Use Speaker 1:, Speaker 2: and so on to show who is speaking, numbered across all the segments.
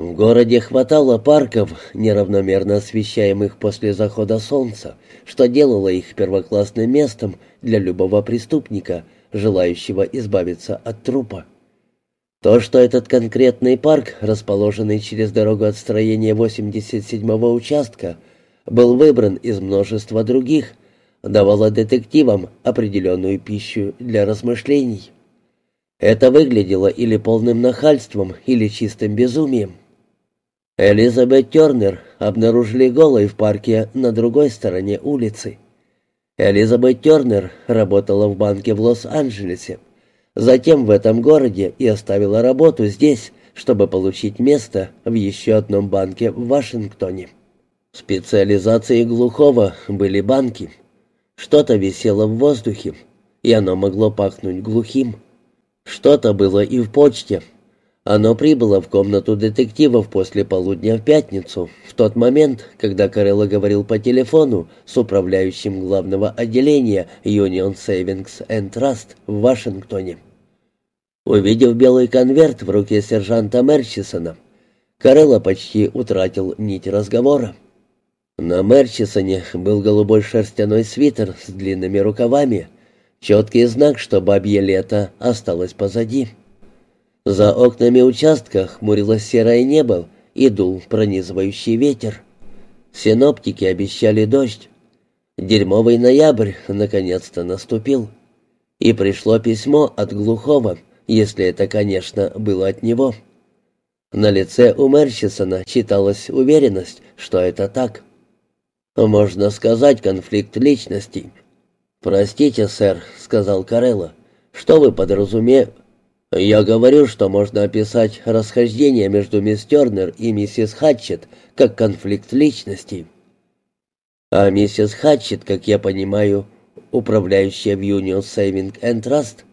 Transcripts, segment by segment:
Speaker 1: В городе хватало парков, неравномерно освещаемых после захода солнца, что делало их первоклассным местом для любого преступника, желающего избавиться от трупа. То, что этот конкретный парк, расположенный через дорогу от строения 87-го участка, был выбран из множества других, давало детективам определенную пищу для размышлений. Это выглядело или полным нахальством, или чистым безумием. Элизабет Тернер обнаружили голой в парке на другой стороне улицы. Элизабет Тернер работала в банке в Лос-Анджелесе, затем в этом городе и оставила работу здесь, чтобы получить место в еще одном банке в Вашингтоне. Специализацией глухого были банки. Что-то висело в воздухе, и оно могло пахнуть глухим. Что-то было и в почте. Оно прибыло в комнату детективов после полудня в пятницу, в тот момент, когда Карелла говорил по телефону с управляющим главного отделения Union Savings and Trust в Вашингтоне. Увидев белый конверт в руке сержанта Мерчисона, Карелла почти утратил нить разговора. На Мерчисоне был голубой шерстяной свитер с длинными рукавами, четкий знак, что бабье лето осталось позади. За окнами участка хмурилось серое небо и дул пронизывающий ветер. Синоптики обещали дождь. Дерьмовый ноябрь наконец-то наступил. И пришло письмо от глухого, если это, конечно, было от него. На лице у Мерчисона читалась уверенность, что это так. «Можно сказать, конфликт личностей». «Простите, сэр», — сказал Карелло. «Что вы подразумеваете?» «Я говорю, что можно описать расхождение между мисс Тернер и миссис Хатчет как конфликт личностей». «А миссис Хатчет, как я понимаю, управляющая в Union Saving and Trust?»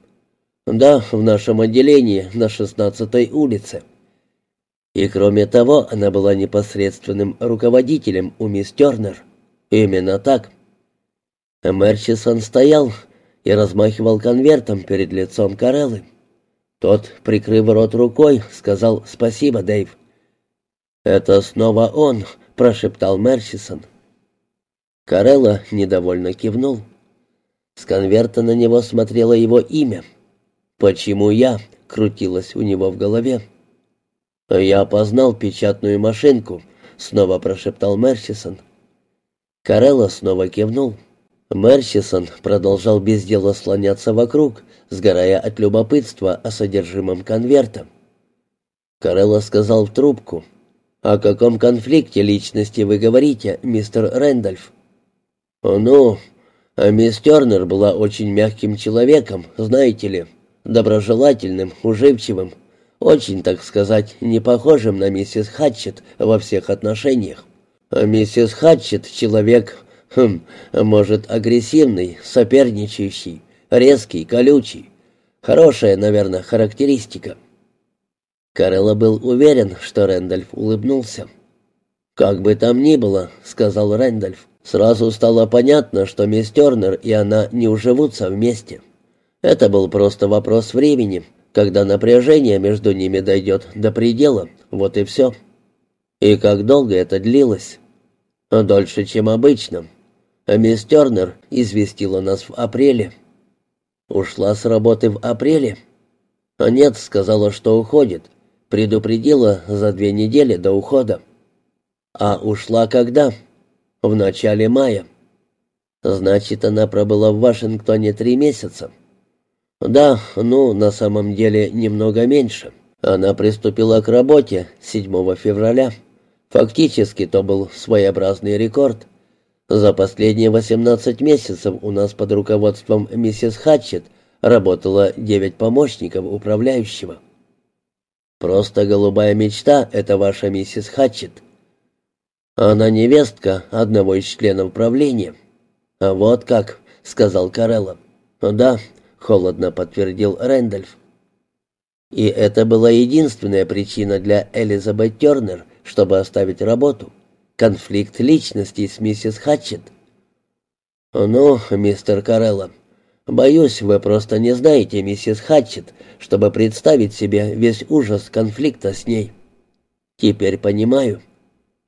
Speaker 1: «Да, в нашем отделении на шестнадцатой улице». И кроме того, она была непосредственным руководителем у мисс Тернер. Именно так. Мерчисон стоял и размахивал конвертом перед лицом Кареллы. Тот, прикрыв рот рукой, сказал «Спасибо, Дэйв». «Это снова он», — прошептал Мерсисон. Карелла недовольно кивнул. С конверта на него смотрело его имя. «Почему я?» — крутилось у него в голове. «Я опознал печатную машинку», — снова прошептал Мерсисон. Карелла снова кивнул. Мерсисон продолжал без дела слоняться вокруг, сгорая от любопытства о содержимом конверта. Карелла сказал в трубку. «О каком конфликте личности вы говорите, мистер Рэндольф?» «Ну, а мисс Тернер была очень мягким человеком, знаете ли, доброжелательным, уживчивым, очень, так сказать, не похожим на миссис Хатчет во всех отношениях. А миссис Хатчет — человек, хм, может, агрессивный, соперничающий, резкий, колючий. Хорошая, наверное, характеристика. Карелла был уверен, что Рэндольф улыбнулся. «Как бы там ни было», — сказал Рэндольф, — «сразу стало понятно, что мисс Тернер и она не уживутся вместе. Это был просто вопрос времени, когда напряжение между ними дойдет до предела, вот и все». «И как долго это длилось?» «Дольше, чем обычно. Мисс Тернер известила нас в апреле». Ушла с работы в апреле? А нет, сказала, что уходит. Предупредила за две недели до ухода. А ушла когда? В начале мая. Значит, она пробыла в Вашингтоне три месяца. Да, ну, на самом деле немного меньше. Она приступила к работе 7 февраля. Фактически то был своеобразный рекорд. За последние 18 месяцев у нас под руководством миссис Хатчет работало 9 помощников управляющего. Просто голубая мечта — это ваша миссис Хатчет. Она невестка одного из членов правления. А вот как, — сказал Карелла. Да, — холодно подтвердил Рэндольф. И это была единственная причина для Элизабет Тернер, чтобы оставить работу конфликт личности с миссис Хатчет. «Ну, мистер Карелло, боюсь, вы просто не знаете миссис Хатчет, чтобы представить себе весь ужас конфликта с ней». «Теперь понимаю».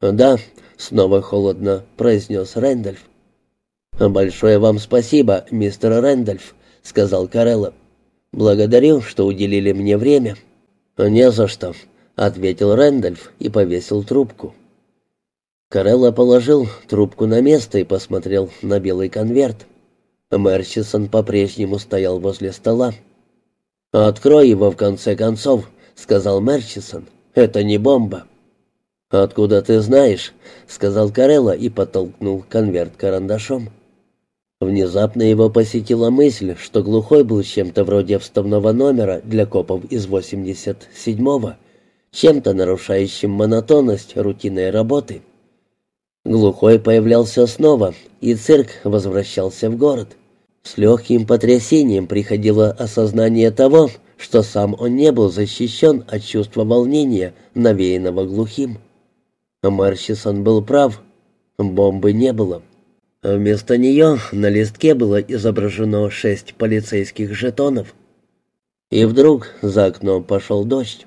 Speaker 1: «Да», — снова холодно произнес Рэндальф. «Большое вам спасибо, мистер Рэндальф», — сказал Карелла. «Благодарю, что уделили мне время». «Не за что», — ответил Рэндальф и повесил трубку. Карелла положил трубку на место и посмотрел на белый конверт. Мерчисон по-прежнему стоял возле стола. «Открой его, в конце концов», — сказал Мерчисон. «Это не бомба». «Откуда ты знаешь?» — сказал Карелла и подтолкнул конверт карандашом. Внезапно его посетила мысль, что глухой был чем-то вроде вставного номера для копов из 87-го, чем-то нарушающим монотонность рутинной работы. Глухой появлялся снова, и цирк возвращался в город. С легким потрясением приходило осознание того, что сам он не был защищен от чувства волнения, навеянного глухим. Марчисон был прав. Бомбы не было. Вместо нее на листке было изображено шесть полицейских жетонов. И вдруг за окном пошел дождь.